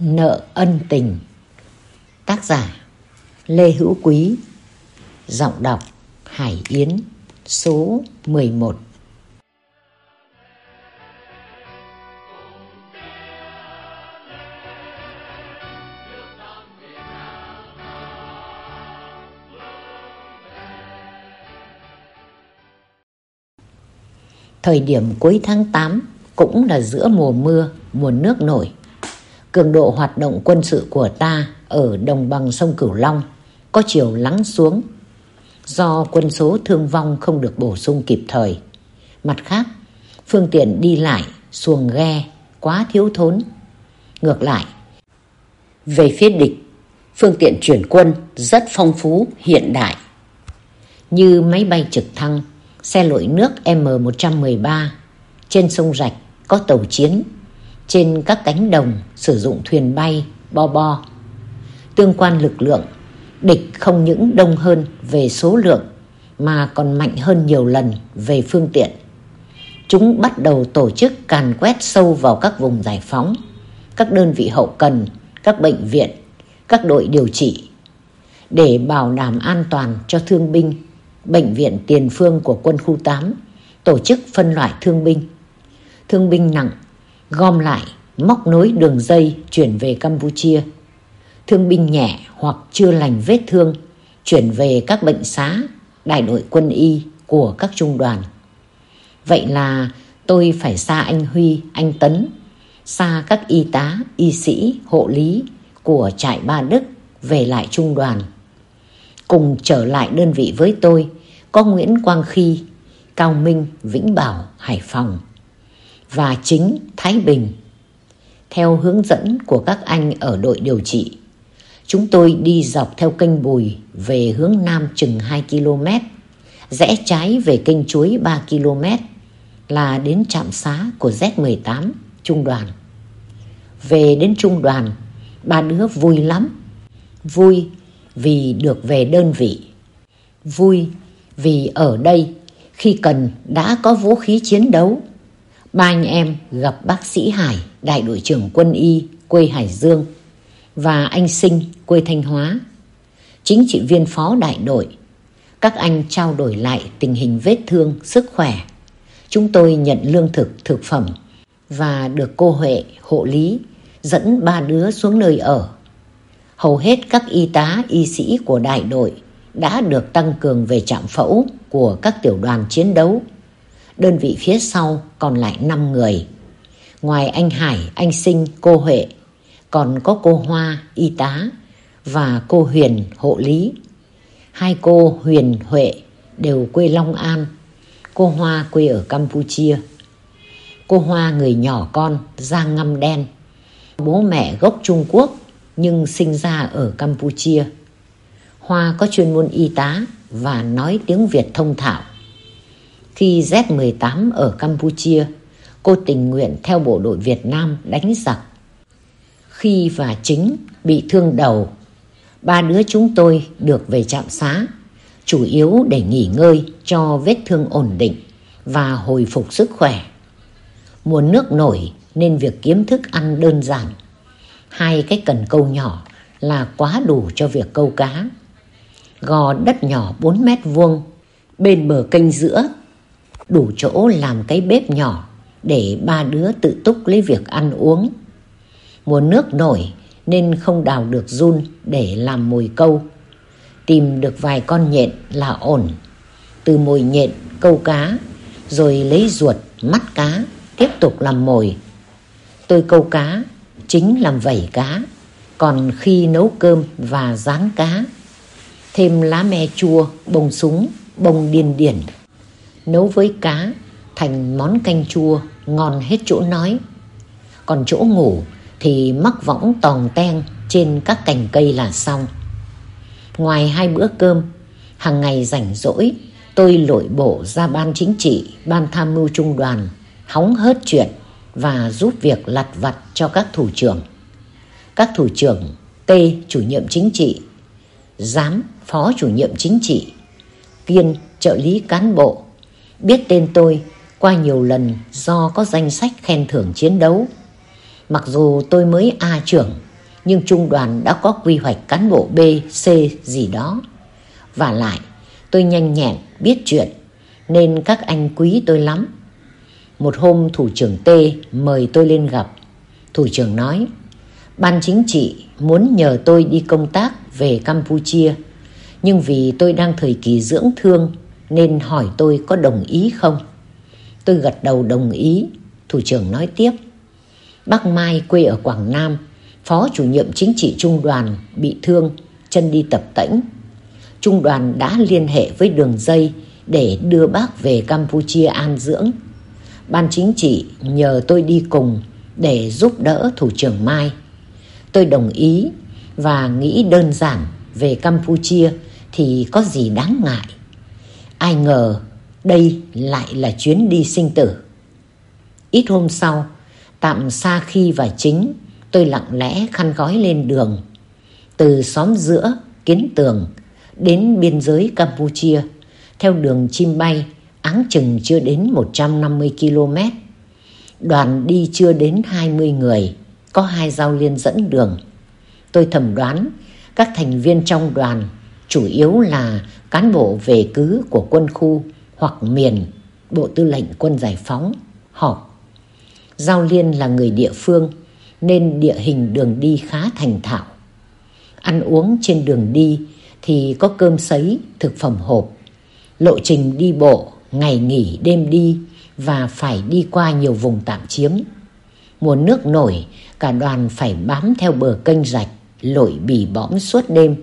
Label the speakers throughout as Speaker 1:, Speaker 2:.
Speaker 1: Nợ ân tình. Tác giả Lê Hữu Quý. Giọng đọc Hải Yến. Số 11 Thời điểm cuối tháng 8 cũng là giữa mùa mưa, mùa nước nổi cường độ hoạt động quân sự của ta ở đồng bằng sông Cửu Long có chiều lắng xuống do quân số thương vong không được bổ sung kịp thời. Mặt khác, phương tiện đi lại, xuồng ghe quá thiếu thốn. Ngược lại, về phía địch, phương tiện chuyển quân rất phong phú, hiện đại. Như máy bay trực thăng, xe lội nước M113, trên sông Rạch có tàu chiến trên các cánh đồng sử dụng thuyền bay, bo bo. Tương quan lực lượng, địch không những đông hơn về số lượng mà còn mạnh hơn nhiều lần về phương tiện. Chúng bắt đầu tổ chức càn quét sâu vào các vùng giải phóng, các đơn vị hậu cần, các bệnh viện, các đội điều trị. Để bảo đảm an toàn cho thương binh, bệnh viện tiền phương của quân khu 8 tổ chức phân loại thương binh. Thương binh nặng gom lại, móc nối đường dây chuyển về Campuchia. Thương binh nhẹ hoặc chưa lành vết thương chuyển về các bệnh xá, đại đội quân y của các trung đoàn. Vậy là tôi phải xa anh Huy, anh Tấn, xa các y tá, y sĩ, hộ lý của trại Ba Đức về lại trung đoàn. Cùng trở lại đơn vị với tôi có Nguyễn Quang Khi, Cao Minh, Vĩnh Bảo, Hải Phòng và chính Thái Bình. Theo hướng dẫn của các anh ở đội điều trị, chúng tôi đi dọc theo kênh Bùi về hướng Nam chừng 2 km, rẽ trái về kênh Chuối 3 km là đến trạm xá của Z18 trung đoàn. Về đến trung đoàn, ba đứa vui lắm. Vui vì được về đơn vị. Vui vì ở đây khi cần đã có vũ khí chiến đấu ba anh em gặp bác sĩ Hải, đại đội trưởng quân y quê Hải Dương và anh Sinh quê Thanh Hóa. Chính trị viên phó đại đội. Các anh trao đổi lại tình hình vết thương, sức khỏe. Chúng tôi nhận lương thực, thực phẩm và được cô Huệ, hộ lý dẫn ba đứa xuống nơi ở. Hầu hết các y tá, y sĩ của đại đội đã được tăng cường về trạm phẫu của các tiểu đoàn chiến đấu đơn vị phía sau còn lại 5 người. Ngoài anh Hải, anh Sinh, cô Huệ, còn có cô Hoa, y tá và cô Huyền, hộ lý. Hai cô Huyền, Huệ đều quê Long An, cô Hoa quê ở Campuchia. Cô Hoa người nhỏ con, da ngăm đen. Bố mẹ gốc Trung Quốc nhưng sinh ra ở Campuchia. Hoa có chuyên môn y tá và nói tiếng Việt thông thạo. Khi Z-18 ở Campuchia, cô tình nguyện theo bộ đội Việt Nam đánh giặc. Khi và chính bị thương đầu, ba đứa chúng tôi được về trạm xá, chủ yếu để nghỉ ngơi cho vết thương ổn định và hồi phục sức khỏe. Mùa nước nổi nên việc kiếm thức ăn đơn giản. Hai cái cần câu nhỏ là quá đủ cho việc câu cá. Gò đất nhỏ 4 mét vuông bên bờ kênh giữa đủ chỗ làm cái bếp nhỏ để ba đứa tự túc lấy việc ăn uống. Mùa nước nổi nên không đào được run để làm mồi câu. Tìm được vài con nhện là ổn. Từ mồi nhện câu cá, rồi lấy ruột, mắt cá, tiếp tục làm mồi. Tôi câu cá, chính làm vẩy cá, còn khi nấu cơm và rán cá. Thêm lá me chua, bông súng, bông điên điển nấu với cá thành món canh chua ngon hết chỗ nói. Còn chỗ ngủ thì mắc võng tòng ten trên các cành cây là xong. Ngoài hai bữa cơm, hàng ngày rảnh rỗi, tôi lội bộ ra ban chính trị, ban tham mưu trung đoàn, hóng hớt chuyện và giúp việc lặt vặt cho các thủ trưởng. Các thủ trưởng T chủ nhiệm chính trị, Giám phó chủ nhiệm chính trị, Kiên trợ lý cán bộ, biết tên tôi qua nhiều lần do có danh sách khen thưởng chiến đấu. Mặc dù tôi mới A trưởng Nhưng trung đoàn đã có quy hoạch cán bộ B, C gì đó. Và lại, tôi nhanh nhẹn, biết chuyện, nên các anh quý tôi lắm. Một hôm thủ trưởng T mời tôi lên gặp. Thủ trưởng nói, Ban chính trị muốn nhờ tôi đi công tác về Campuchia, nhưng vì tôi đang thời kỳ dưỡng thương nên hỏi tôi có đồng ý không. Tôi gật đầu đồng ý, thủ trưởng nói tiếp. Bác Mai quê ở Quảng Nam, phó chủ nhiệm chính trị trung đoàn bị thương, chân đi tập tễnh. Trung đoàn đã liên hệ với đường dây để đưa bác về Campuchia an dưỡng. Ban chính trị nhờ tôi đi cùng để giúp đỡ thủ trưởng Mai. Tôi đồng ý và nghĩ đơn giản về Campuchia thì có gì đáng ngại. Ai ngờ đây lại là chuyến đi sinh tử. Ít hôm sau, tạm xa khi và chính, tôi lặng lẽ khăn gói lên đường. Từ xóm giữa, kiến tường, đến biên giới Campuchia, theo đường chim bay, áng chừng chưa đến 150 km. Đoàn đi chưa đến 20 người, có hai giao liên dẫn đường. Tôi thầm đoán các thành viên trong đoàn chủ yếu là cán bộ về cứ của quân khu hoặc miền Bộ Tư lệnh Quân Giải phóng họp. Giao Liên là người địa phương nên địa hình đường đi khá thành thạo. Ăn uống trên đường đi thì có cơm sấy, thực phẩm hộp. Lộ trình đi bộ, ngày nghỉ đêm đi và phải đi qua nhiều vùng tạm chiếm. Mùa nước nổi, cả đoàn phải bám theo bờ kênh rạch, lội bì bõm suốt đêm.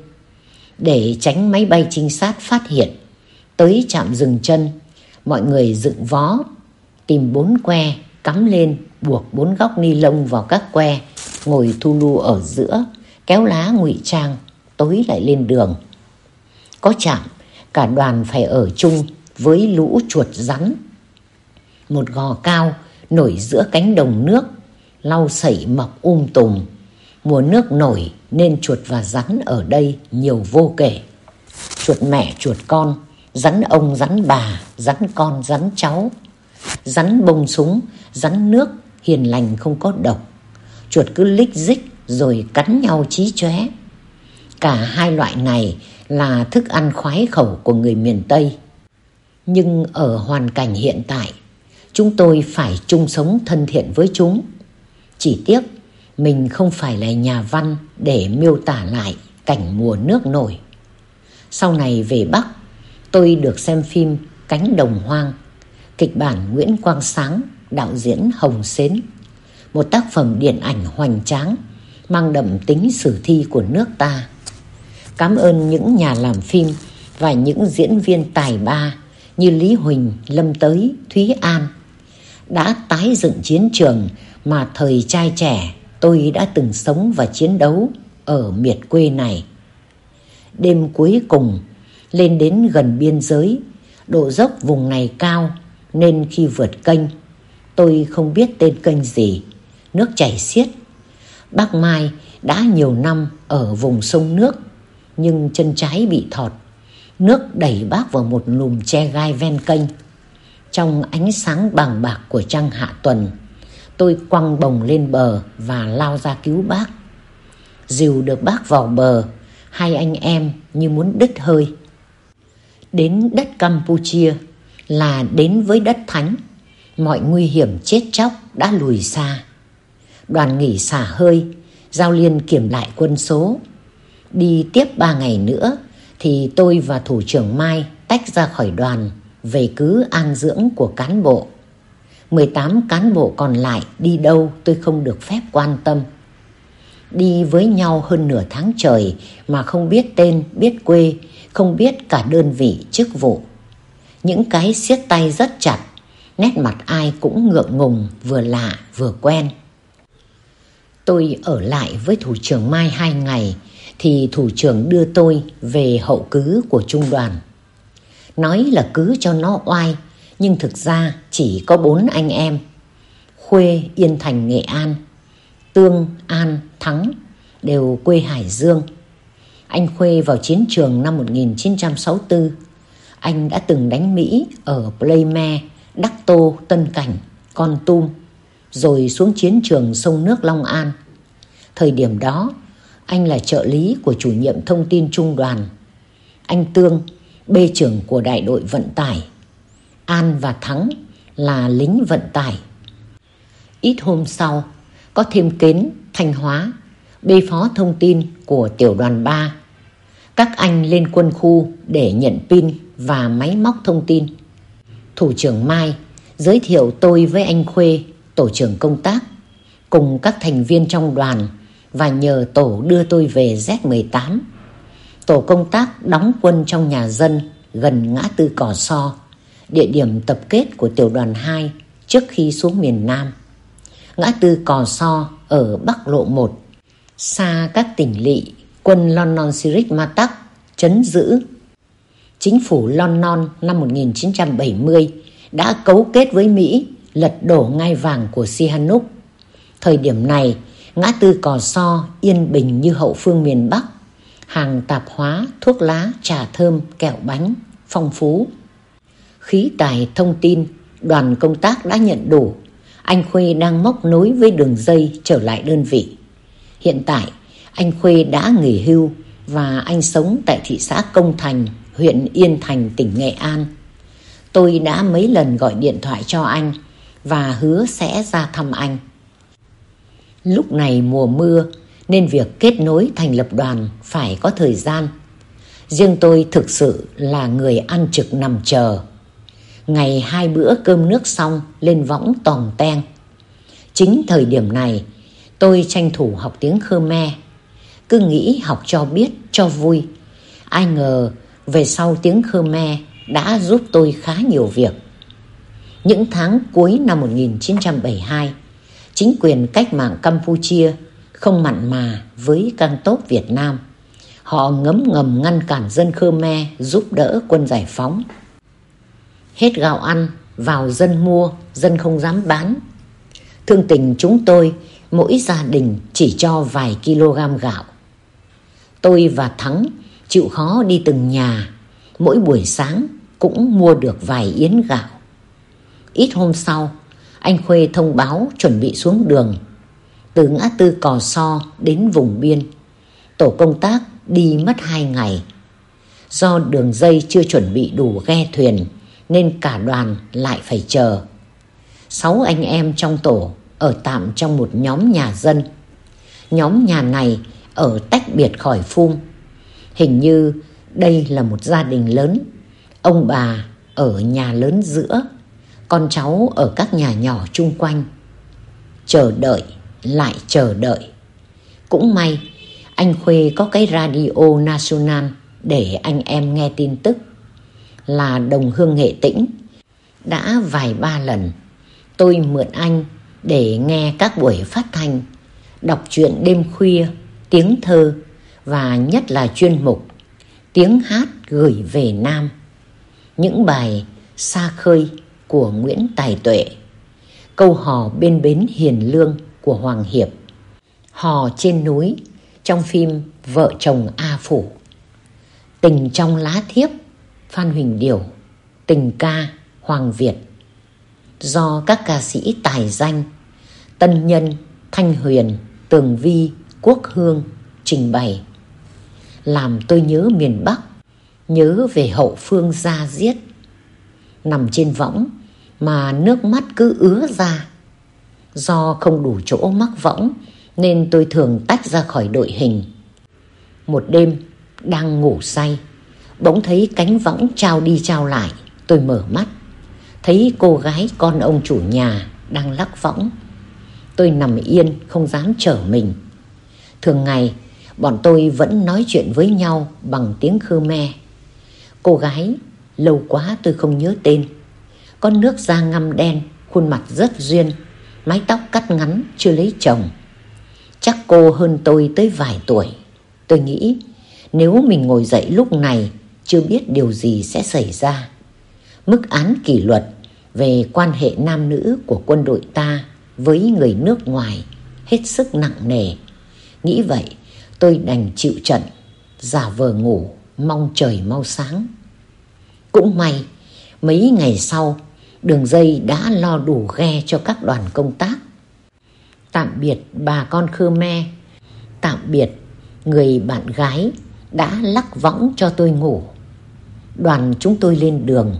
Speaker 1: Để tránh máy bay trinh sát phát hiện, tới trạm dừng chân, mọi người dựng vó, tìm bốn que, cắm lên, buộc bốn góc ni lông vào các que, ngồi thu lu ở giữa, kéo lá ngụy trang, tối lại lên đường. Có chạm, cả đoàn phải ở chung với lũ chuột rắn. Một gò cao nổi giữa cánh đồng nước, lau sẩy mọc um tùm. Mùa nước nổi nên chuột và rắn ở đây nhiều vô kể. Chuột mẹ, chuột con, rắn ông, rắn bà, rắn con, rắn cháu. Rắn bông súng, rắn nước, hiền lành không có độc. Chuột cứ lích dích rồi cắn nhau chí chóe. Cả hai loại này là thức ăn khoái khẩu của người miền Tây. Nhưng ở hoàn cảnh hiện tại, chúng tôi phải chung sống thân thiện với chúng. Chỉ tiếc mình không phải là nhà văn để miêu tả lại cảnh mùa nước nổi. Sau này về Bắc, tôi được xem phim Cánh đồng hoang, kịch bản Nguyễn Quang Sáng, đạo diễn Hồng Xến. Một tác phẩm điện ảnh hoành tráng, mang đậm tính sử thi của nước ta. Cảm ơn những nhà làm phim và những diễn viên tài ba như Lý Huỳnh, Lâm Tới, Thúy An đã tái dựng chiến trường mà thời trai trẻ tôi đã từng sống và chiến đấu ở miệt quê này. Đêm cuối cùng, lên đến gần biên giới, độ dốc vùng này cao nên khi vượt kênh, tôi không biết tên kênh gì, nước chảy xiết. Bác Mai đã nhiều năm ở vùng sông nước, nhưng chân trái bị thọt. Nước đẩy bác vào một lùm che gai ven kênh. Trong ánh sáng bằng bạc của trăng hạ tuần, tôi quăng bồng lên bờ và lao ra cứu bác. Dìu được bác vào bờ, hai anh em như muốn đứt hơi. Đến đất Campuchia là đến với đất thánh, mọi nguy hiểm chết chóc đã lùi xa. Đoàn nghỉ xả hơi, giao liên kiểm lại quân số. Đi tiếp ba ngày nữa thì tôi và thủ trưởng Mai tách ra khỏi đoàn về cứ an dưỡng của cán bộ. 18 cán bộ còn lại đi đâu tôi không được phép quan tâm. Đi với nhau hơn nửa tháng trời mà không biết tên, biết quê, không biết cả đơn vị chức vụ. Những cái siết tay rất chặt, nét mặt ai cũng ngượng ngùng, vừa lạ vừa quen. Tôi ở lại với thủ trưởng Mai hai ngày thì thủ trưởng đưa tôi về hậu cứ của trung đoàn. Nói là cứ cho nó oai nhưng thực ra chỉ có bốn anh em. Khuê, Yên Thành, Nghệ An, Tương, An, Thắng đều quê Hải Dương. Anh Khuê vào chiến trường năm 1964. Anh đã từng đánh Mỹ ở Playme, Đắc Tô, Tân Cảnh, Con Tum, rồi xuống chiến trường sông nước Long An. Thời điểm đó, Anh là trợ lý của chủ nhiệm thông tin trung đoàn. Anh Tương, bê trưởng của đại đội vận tải. An và Thắng là lính vận tải. Ít hôm sau, có thêm Kến, Thanh Hóa, bê phó thông tin của tiểu đoàn 3. Các anh lên quân khu để nhận pin và máy móc thông tin. Thủ trưởng Mai giới thiệu tôi với anh Khuê, tổ trưởng công tác, cùng các thành viên trong đoàn và nhờ tổ đưa tôi về Z18. Tổ công tác đóng quân trong nhà dân gần ngã tư Cỏ So, địa điểm tập kết của tiểu đoàn 2 trước khi xuống miền Nam. Ngã tư Cò So ở Bắc Lộ 1, xa các tỉnh lỵ, quân London Sirik Matak chấn giữ. Chính phủ London năm 1970 đã cấu kết với Mỹ lật đổ ngai vàng của Sihanouk. Thời điểm này, ngã tư Cò So yên bình như hậu phương miền Bắc. Hàng tạp hóa, thuốc lá, trà thơm, kẹo bánh, phong phú. Khí tài thông tin, đoàn công tác đã nhận đủ. Anh Khuê đang móc nối với đường dây trở lại đơn vị. Hiện tại, anh Khuê đã nghỉ hưu và anh sống tại thị xã Công Thành, huyện Yên Thành, tỉnh Nghệ An. Tôi đã mấy lần gọi điện thoại cho anh và hứa sẽ ra thăm anh. Lúc này mùa mưa nên việc kết nối thành lập đoàn phải có thời gian. Riêng tôi thực sự là người ăn trực nằm chờ. Ngày hai bữa cơm nước xong lên võng tòng teng. Chính thời điểm này tôi tranh thủ học tiếng Khmer. Cứ nghĩ học cho biết, cho vui. Ai ngờ về sau tiếng Khmer đã giúp tôi khá nhiều việc. Những tháng cuối năm 1972, chính quyền cách mạng Campuchia không mặn mà với căng tốt Việt Nam. Họ ngấm ngầm ngăn cản dân Khmer giúp đỡ quân giải phóng. Hết gạo ăn, vào dân mua, dân không dám bán. Thương tình chúng tôi, mỗi gia đình chỉ cho vài kg gạo. Tôi và Thắng chịu khó đi từng nhà, mỗi buổi sáng cũng mua được vài yến gạo. Ít hôm sau, anh Khuê thông báo chuẩn bị xuống đường. Từ ngã tư Cò So đến vùng biên, tổ công tác đi mất hai ngày. Do đường dây chưa chuẩn bị đủ ghe thuyền nên cả đoàn lại phải chờ. Sáu anh em trong tổ ở tạm trong một nhóm nhà dân. Nhóm nhà này ở tách biệt khỏi phum. Hình như đây là một gia đình lớn. Ông bà ở nhà lớn giữa, con cháu ở các nhà nhỏ chung quanh. Chờ đợi, lại chờ đợi. Cũng may, anh Khuê có cái radio national để anh em nghe tin tức. Là đồng hương nghệ tĩnh. Đã vài ba lần, tôi mượn anh để nghe các buổi phát thanh, đọc truyện đêm khuya, tiếng thơ và nhất là chuyên mục tiếng hát gửi về Nam. Những bài xa khơi của Nguyễn Tài Tuệ, câu hò bên bến Hiền Lương của Hoàng Hiệp, hò trên núi trong phim Vợ chồng A Phủ, tình trong lá thiếp Phan Huỳnh Điểu, tình ca Hoàng Việt, do các ca sĩ tài danh Tân Nhân, Thanh Huyền, Tường Vi, Quốc Hương trình bày làm tôi nhớ miền Bắc, nhớ về hậu phương ra giết. Nằm trên võng mà nước mắt cứ ứa ra. Do không đủ chỗ mắc võng nên tôi thường tách ra khỏi đội hình. Một đêm đang ngủ say, bỗng thấy cánh võng trao đi trao lại, tôi mở mắt. Thấy cô gái con ông chủ nhà đang lắc võng. Tôi nằm yên không dám trở mình. Thường ngày bọn tôi vẫn nói chuyện với nhau bằng tiếng Khmer. Cô gái, lâu quá tôi không nhớ tên. Con nước da ngăm đen, khuôn mặt rất duyên, mái tóc cắt ngắn, chưa lấy chồng. Chắc cô hơn tôi tới vài tuổi. Tôi nghĩ nếu mình ngồi dậy lúc này chưa biết điều gì sẽ xảy ra. Mức án kỷ luật về quan hệ nam nữ của quân đội ta với người nước ngoài hết sức nặng nề. Nghĩ vậy tôi đành chịu trận, giả vờ ngủ, mong trời mau sáng. Cũng may, mấy ngày sau, đường dây đã lo đủ ghe cho các đoàn công tác. Tạm biệt bà con Khmer, tạm biệt Người bạn gái đã lắc võng cho tôi ngủ. Đoàn chúng tôi lên đường.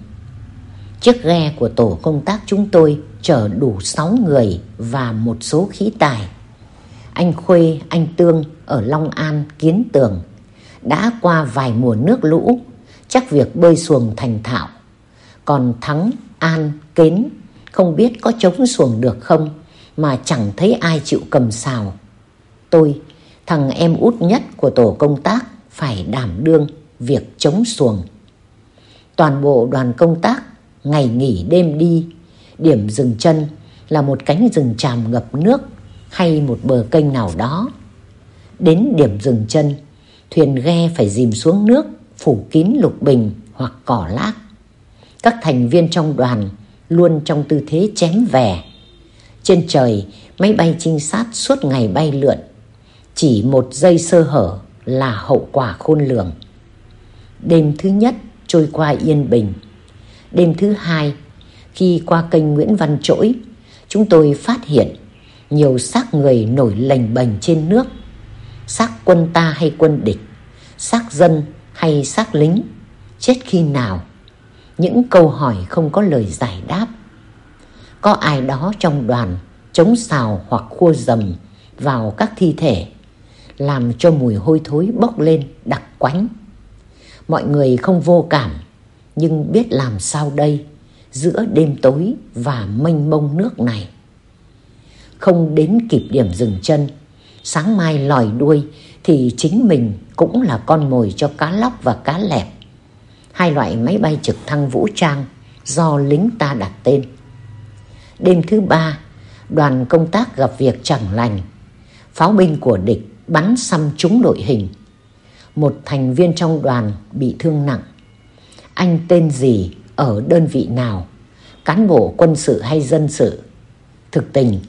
Speaker 1: Chiếc ghe của tổ công tác chúng tôi chở đủ 6 người và một số khí tài. Anh Khuê, anh Tương ở Long An, Kiến Tường đã qua vài mùa nước lũ, chắc việc bơi xuồng thành thạo. Còn Thắng, An, Kến không biết có chống xuồng được không mà chẳng thấy ai chịu cầm xào. Tôi, thằng em út nhất của tổ công tác phải đảm đương việc chống xuồng. Toàn bộ đoàn công tác ngày nghỉ đêm đi, điểm dừng chân là một cánh rừng tràm ngập nước hay một bờ kênh nào đó. Đến điểm dừng chân, thuyền ghe phải dìm xuống nước phủ kín lục bình hoặc cỏ lác. Các thành viên trong đoàn luôn trong tư thế chém vẻ. Trên trời, máy bay trinh sát suốt ngày bay lượn. Chỉ một giây sơ hở là hậu quả khôn lường. Đêm thứ nhất trôi qua yên bình. Đêm thứ hai, khi qua kênh Nguyễn Văn Trỗi, chúng tôi phát hiện nhiều xác người nổi lềnh bềnh trên nước. Xác quân ta hay quân địch, xác dân hay xác lính, chết khi nào? Những câu hỏi không có lời giải đáp. Có ai đó trong đoàn chống xào hoặc khua dầm vào các thi thể, làm cho mùi hôi thối bốc lên đặc quánh. Mọi người không vô cảm, nhưng biết làm sao đây giữa đêm tối và mênh mông nước này. Không đến kịp điểm dừng chân, sáng mai lòi đuôi thì chính mình cũng là con mồi cho cá lóc và cá lẹp. Hai loại máy bay trực thăng vũ trang do lính ta đặt tên. Đêm thứ ba, đoàn công tác gặp việc chẳng lành. Pháo binh của địch bắn xăm trúng đội hình. Một thành viên trong đoàn bị thương nặng. Anh tên gì, ở đơn vị nào, cán bộ quân sự hay dân sự. Thực tình,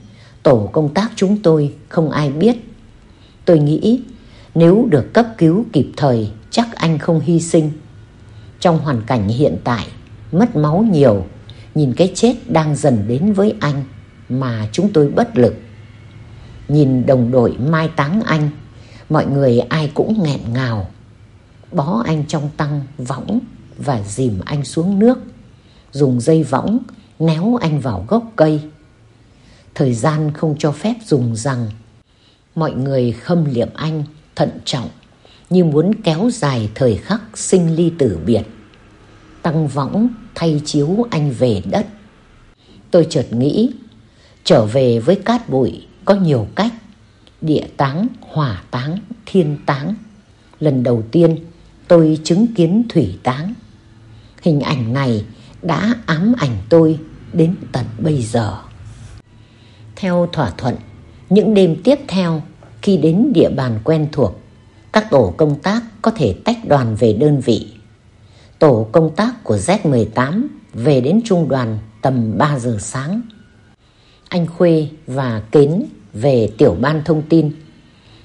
Speaker 1: tổ công tác chúng tôi không ai biết. Tôi nghĩ nếu được cấp cứu kịp thời chắc anh không hy sinh. Trong hoàn cảnh hiện tại, mất máu nhiều, nhìn cái chết đang dần đến với anh mà chúng tôi bất lực. Nhìn đồng đội mai táng anh, mọi người ai cũng nghẹn ngào. Bó anh trong tăng võng và dìm anh xuống nước, dùng dây võng néo anh vào gốc cây. Thời gian không cho phép dùng rằng mọi người khâm liệm anh thận trọng như muốn kéo dài thời khắc sinh ly tử biệt. Tăng võng thay chiếu anh về đất. Tôi chợt nghĩ, trở về với cát bụi có nhiều cách. Địa táng, hỏa táng, thiên táng. Lần đầu tiên tôi chứng kiến thủy táng. Hình ảnh này đã ám ảnh tôi đến tận bây giờ. Theo thỏa thuận, những đêm tiếp theo khi đến địa bàn quen thuộc, các tổ công tác có thể tách đoàn về đơn vị. Tổ công tác của Z18 về đến trung đoàn tầm 3 giờ sáng. Anh Khuê và Kến về tiểu ban thông tin.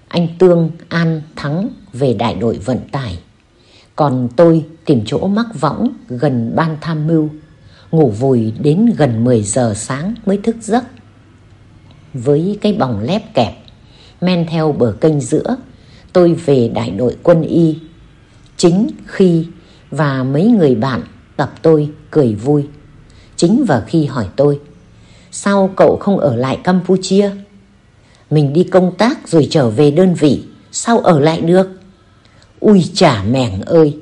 Speaker 1: Anh Tương, An, Thắng về đại đội vận tải. Còn tôi tìm chỗ mắc võng gần ban tham mưu, ngủ vùi đến gần 10 giờ sáng mới thức giấc. Với cái bòng lép kẹp, men theo bờ kênh giữa, tôi về đại đội quân y. Chính khi và mấy người bạn gặp tôi cười vui. Chính và khi hỏi tôi, sao cậu không ở lại Campuchia? Mình đi công tác rồi trở về đơn vị, sao ở lại được? Ui chả mẻng ơi,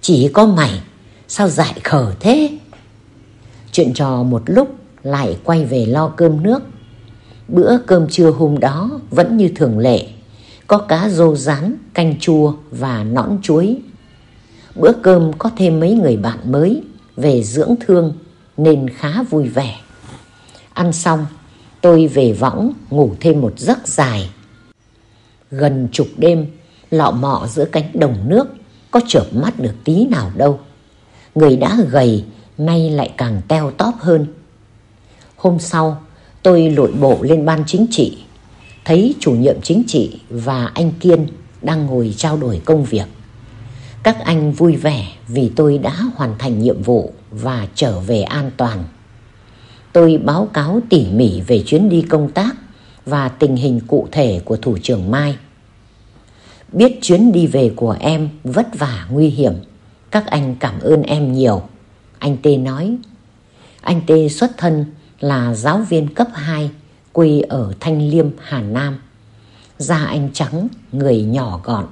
Speaker 1: chỉ có mày, sao dại khờ thế? Chuyện trò một lúc lại quay về lo cơm nước Bữa cơm trưa hôm đó vẫn như thường lệ, có cá rô rán, canh chua và nõn chuối. Bữa cơm có thêm mấy người bạn mới về dưỡng thương nên khá vui vẻ. Ăn xong, tôi về võng ngủ thêm một giấc dài. Gần chục đêm, lọ mọ giữa cánh đồng nước có chợp mắt được tí nào đâu. Người đã gầy, nay lại càng teo tóp hơn. Hôm sau, Tôi lội bộ lên ban chính trị, thấy chủ nhiệm chính trị và anh Kiên đang ngồi trao đổi công việc. Các anh vui vẻ vì tôi đã hoàn thành nhiệm vụ và trở về an toàn. Tôi báo cáo tỉ mỉ về chuyến đi công tác và tình hình cụ thể của thủ trưởng Mai. Biết chuyến đi về của em vất vả nguy hiểm. Các anh cảm ơn em nhiều. Anh Tê nói. Anh Tê xuất thân là giáo viên cấp 2 quê ở Thanh Liêm, Hà Nam. Da anh trắng, người nhỏ gọn,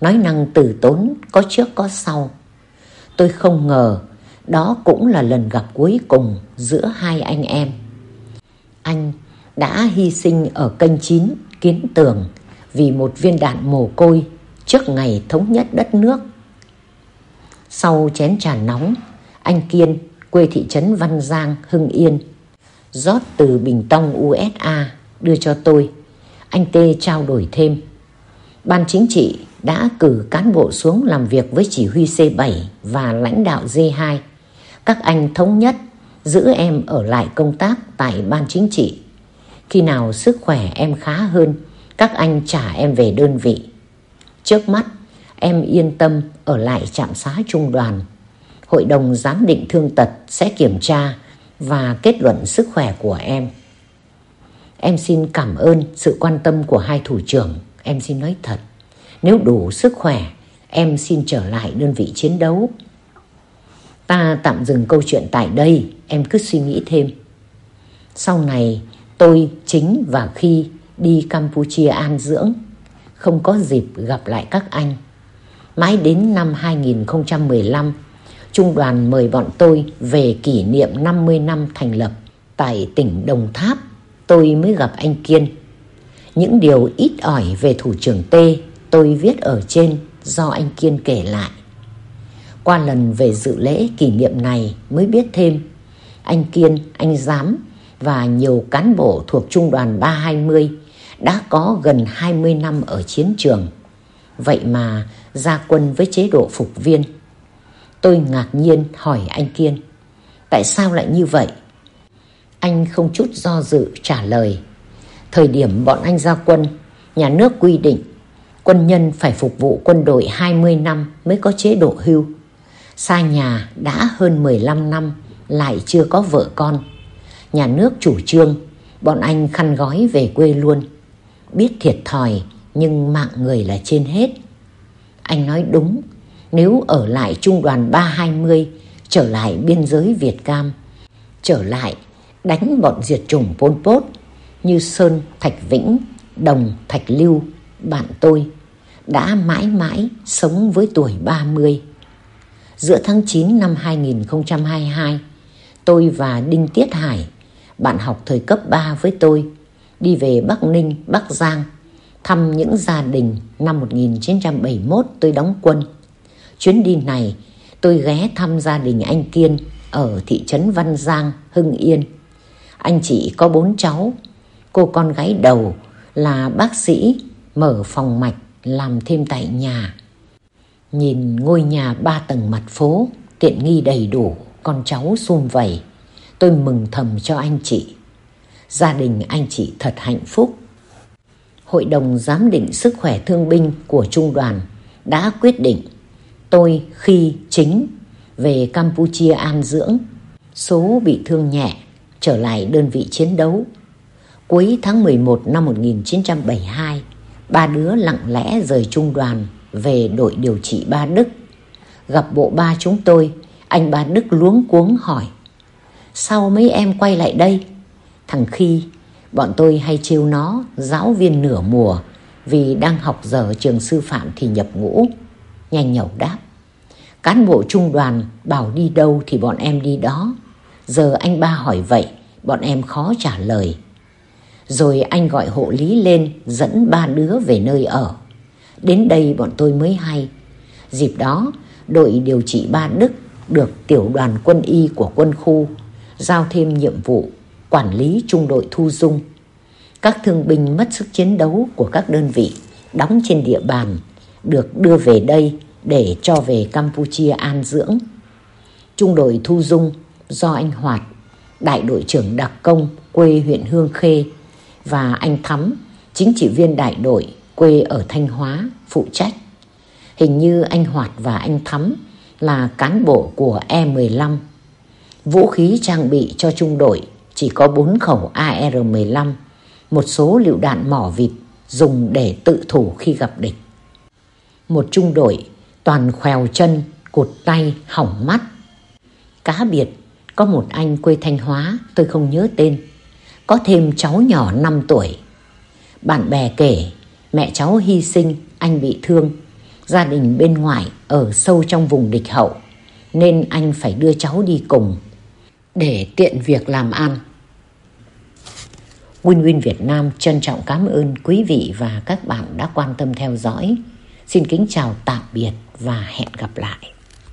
Speaker 1: nói năng từ tốn, có trước có sau. Tôi không ngờ đó cũng là lần gặp cuối cùng giữa hai anh em. Anh đã hy sinh ở kênh 9 Kiến Tường vì một viên đạn mồ côi trước ngày thống nhất đất nước. Sau chén trà nóng, anh Kiên, quê thị trấn Văn Giang, Hưng Yên, rót từ bình tông USA đưa cho tôi. Anh Tê trao đổi thêm. Ban chính trị đã cử cán bộ xuống làm việc với chỉ huy C7 và lãnh đạo D2. Các anh thống nhất giữ em ở lại công tác tại ban chính trị. Khi nào sức khỏe em khá hơn, các anh trả em về đơn vị. Trước mắt, em yên tâm ở lại trạm xá trung đoàn. Hội đồng giám định thương tật sẽ kiểm tra và kết luận sức khỏe của em. Em xin cảm ơn sự quan tâm của hai thủ trưởng. Em xin nói thật. Nếu đủ sức khỏe, em xin trở lại đơn vị chiến đấu. Ta tạm dừng câu chuyện tại đây, em cứ suy nghĩ thêm. Sau này, tôi chính và khi đi Campuchia an dưỡng, không có dịp gặp lại các anh. Mãi đến năm 2015, Trung đoàn mời bọn tôi về kỷ niệm 50 năm thành lập tại tỉnh Đồng Tháp, tôi mới gặp anh Kiên. Những điều ít ỏi về thủ trưởng T tôi viết ở trên do anh Kiên kể lại. Qua lần về dự lễ kỷ niệm này mới biết thêm, anh Kiên, anh Giám và nhiều cán bộ thuộc Trung đoàn 320 đã có gần 20 năm ở chiến trường. Vậy mà ra quân với chế độ phục viên. Tôi ngạc nhiên hỏi anh Kiên, tại sao lại như vậy? Anh không chút do dự trả lời, thời điểm bọn anh ra quân, nhà nước quy định quân nhân phải phục vụ quân đội 20 năm mới có chế độ hưu. Xa nhà đã hơn 15 năm lại chưa có vợ con. Nhà nước chủ trương bọn anh khăn gói về quê luôn. Biết thiệt thòi nhưng mạng người là trên hết. Anh nói đúng, nếu ở lại trung đoàn 320 trở lại biên giới Việt Cam, trở lại đánh bọn diệt chủng Pol Pot như Sơn, Thạch Vĩnh, Đồng, Thạch Lưu, bạn tôi đã mãi mãi sống với tuổi 30. Giữa tháng 9 năm 2022, tôi và Đinh Tiết Hải, bạn học thời cấp 3 với tôi, đi về Bắc Ninh, Bắc Giang, thăm những gia đình năm 1971 tôi đóng quân. Chuyến đi này, tôi ghé thăm gia đình anh Kiên ở thị trấn Văn Giang, Hưng Yên. Anh chị có bốn cháu, cô con gái đầu là bác sĩ mở phòng mạch làm thêm tại nhà. Nhìn ngôi nhà ba tầng mặt phố, tiện nghi đầy đủ, con cháu sum vầy. Tôi mừng thầm cho anh chị. Gia đình anh chị thật hạnh phúc. Hội đồng giám định sức khỏe thương binh của trung đoàn đã quyết định tôi khi chính về Campuchia an dưỡng, số bị thương nhẹ trở lại đơn vị chiến đấu. Cuối tháng 11 năm 1972, ba đứa lặng lẽ rời trung đoàn về đội điều trị Ba Đức. Gặp bộ ba chúng tôi, anh Ba Đức luống cuống hỏi. Sao mấy em quay lại đây? Thằng Khi, bọn tôi hay trêu nó giáo viên nửa mùa vì đang học giờ trường sư phạm thì nhập ngũ. Nhanh nhẩu đáp. Cán bộ trung đoàn bảo đi đâu thì bọn em đi đó. Giờ anh ba hỏi vậy, bọn em khó trả lời. Rồi anh gọi hộ lý lên dẫn ba đứa về nơi ở. Đến đây bọn tôi mới hay. Dịp đó, đội điều trị Ba Đức được tiểu đoàn quân y của quân khu giao thêm nhiệm vụ quản lý trung đội Thu Dung. Các thương binh mất sức chiến đấu của các đơn vị đóng trên địa bàn được đưa về đây để cho về Campuchia an dưỡng. Trung đội Thu Dung do anh Hoạt, đại đội trưởng đặc công quê huyện Hương Khê và anh Thắm, chính trị viên đại đội quê ở Thanh Hóa, phụ trách. Hình như anh Hoạt và anh Thắm là cán bộ của E15. Vũ khí trang bị cho trung đội chỉ có 4 khẩu AR-15, một số lựu đạn mỏ vịt dùng để tự thủ khi gặp địch. một trung đội toàn khèo chân, cột tay, hỏng mắt. Cá biệt, có một anh quê Thanh Hóa, tôi không nhớ tên. Có thêm cháu nhỏ 5 tuổi. Bạn bè kể, mẹ cháu hy sinh, anh bị thương. Gia đình bên ngoài ở sâu trong vùng địch hậu, nên anh phải đưa cháu đi cùng để tiện việc làm ăn. Win Win Việt Nam trân trọng cảm ơn quý vị và các bạn đã quan tâm theo dõi. Xin kính chào tạm biệt và hẹn gặp lại.